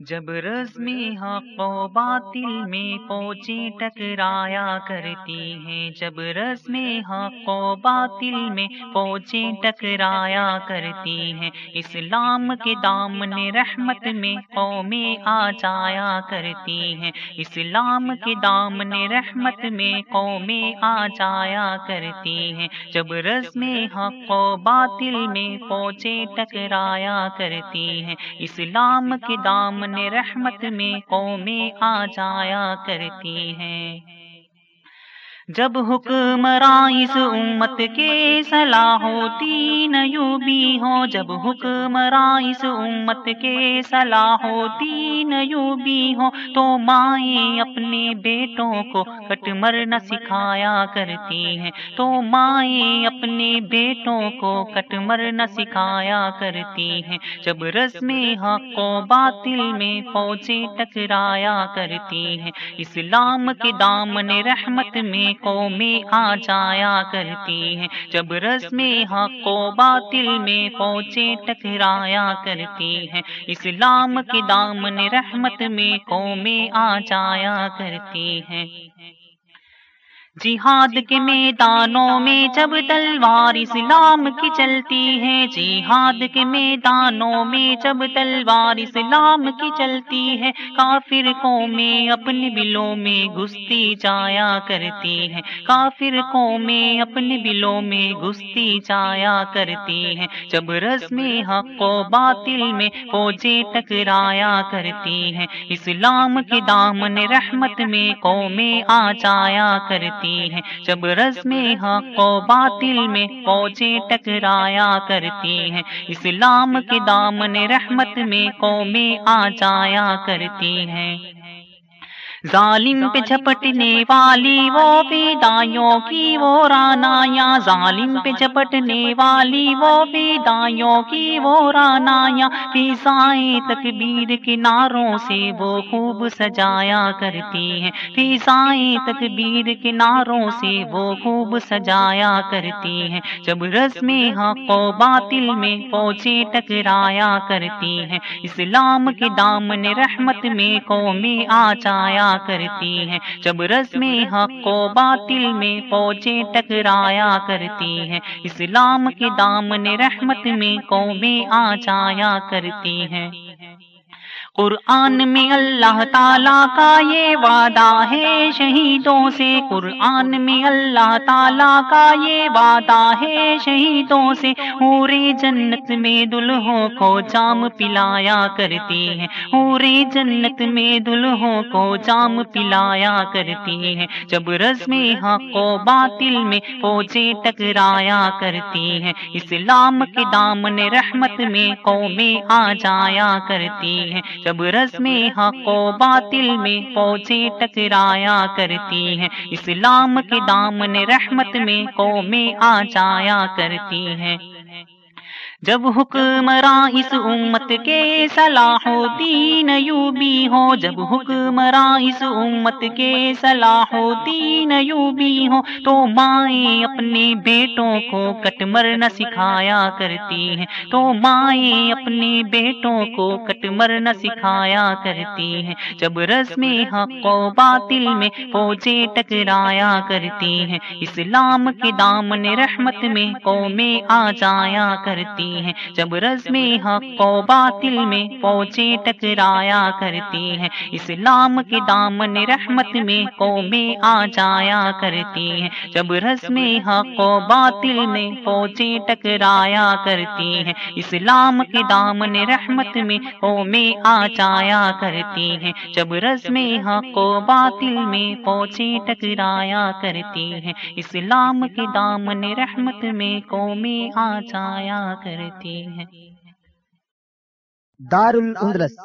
جب رسم حق و باطل میں پہنچے ٹکرایا کرتی ہیں۔ جب رسم حق و باطل میں پہنچے ٹکرایا کرتی ہیں۔ اسلام کے دامن رحمت میں قومیں آ جایا کرتی ہیں۔ اسلام کے دامن رحمت میں قومیں آ جایا کرتی ہیں۔ جب رسم حق و باطل میں پہنچے ٹکرایا کرتی ہیں۔ اسلام کے دامن رحمت میں قومیں آ جایا کرتی ہیں۔ جب حکمراں اس امت کے صلاح ہوتی، نیو بھی ہو۔ جب حکمراں اس امت کے صلاح ہوتی، نیو بھی ہو۔ تو مائیں اپنے بیٹوں کو کٹ مر نہ سکھایا کرتی ہیں۔ تو مائیں اپنے بیٹوں کو کٹ مر نہ سکھایا کرتی ہیں۔ جب رسم حق و باطل میں فوجیں ٹکرایا کرتی ہیں۔ اسلام کے دامن رحمت میں قومیں آ جایا کرتی ہیں۔ جب رسم حق و باطل میں پہنچے، ٹکرایا کرتی ہیں۔ اسلام کے دامن رحمت میں قومیں آ جایا کرتی ہیں۔ جہاد کے میدانوں میں جب تلوار اسلام کی چلتی ہے، جہاد کے میدانوں میں جب تلوار اسلام کی چلتی ہے کافر قومیں اپنے بلوں میں گستی جایا کرتی ہے کافر قومیں اپنے بلوں میں گستی جایا کرتی ہے جب رسم حق و باطل میں فوجیں ٹکرایا کرتی ہیں، اسلام کے دامن رحمت میں قومیں آ جایا کرتی ہیں۔ جب رزم حق و باطل میں فوجیں ٹکرایا کرتی ہیں، اسلام کے دامن رحمت میں قومیں آ جایا کرتی ہیں۔ ظالم پہ جھپٹنے والی وہ پیدائیوں کی وہ رانایا ظالم پہ جھپٹنے والی وہ پیدائیوں کی وہ رانایا۔ فضائیں تکبیر کناروں سے وہ خوب سجایا کرتی ہیں۔ فضائیں تکبیر کناروں سے وہ خوب سجایا کرتی ہیں۔ جب رسم حق و باطل میں فوجیں ٹکرایا کرتی ہیں۔ اسلام کے دامن رحمت میں قومیں آ جایا کرتی ہیں۔ جب رزم حق و باطل میں فوجیں ٹکرایا کرتی ہیں، اسلام کے دامن رحمت میں قومیں آ جایا کرتی ہیں۔ قرآن میں اللہ تعالیٰ کا یہ وعدہ ہے، شہیدوں سے قرآن میں اللہ تعالیٰ کا یہ وعدہ ہے، شہیدوں سے پورے جنت میں دلہوں کو جام پلایا کرتی ہے پورے جنت میں دلہوں کو جام پلایا کرتی ہے جب رسم حق و باطل میں فوجیں ٹکرایا کرتی ہیں، اسلام کے دامن رحمت میں قومیں آ جایا کرتی ہیں۔ جب رسم حق و باطل میں فوجیں ٹکرایا کرتی ہیں۔ اسلام کے دامن رحمت میں قومیں آ جایا کرتی ہیں۔ جب حکمراں اس امت کے صلاح الدین یوبی ہو، جب حکمراں اس امت کے صلاح الدین یوبی ہو، تو مائیں اپنے بیٹوں کو کٹمر نہ سکھایا کرتی ہیں۔ تو مائیں اپنے بیٹوں کو کٹمر نہ سکھایا کرتی ہیں۔ جب رسم حق و باطل میں فوجیں ٹکرایا کرتی ہیں، اسلام کے دامن رحمت میں قومیں آ جایا کرتی ہیں۔ جب رسم حق و باطل میں فوجیں ٹکرایا کرتی ہیں۔ اسلام کے دامن رحمت میں قومیں آ جایا کرتی ہیں۔ جب رسم حق و باطل میں فوجیں ٹکرایا کرتی ہیں۔ اسلام کے دامن رحمت میں قومیں آ جایا کرتی ہیں۔ جب رسم حق و باطل میں فوجیں ٹکرایا کرتی ہیں۔ اسلام کے دامن رحمت میں قومیں آ جایا کرتی رہتی ہیں۔ دار الاندلس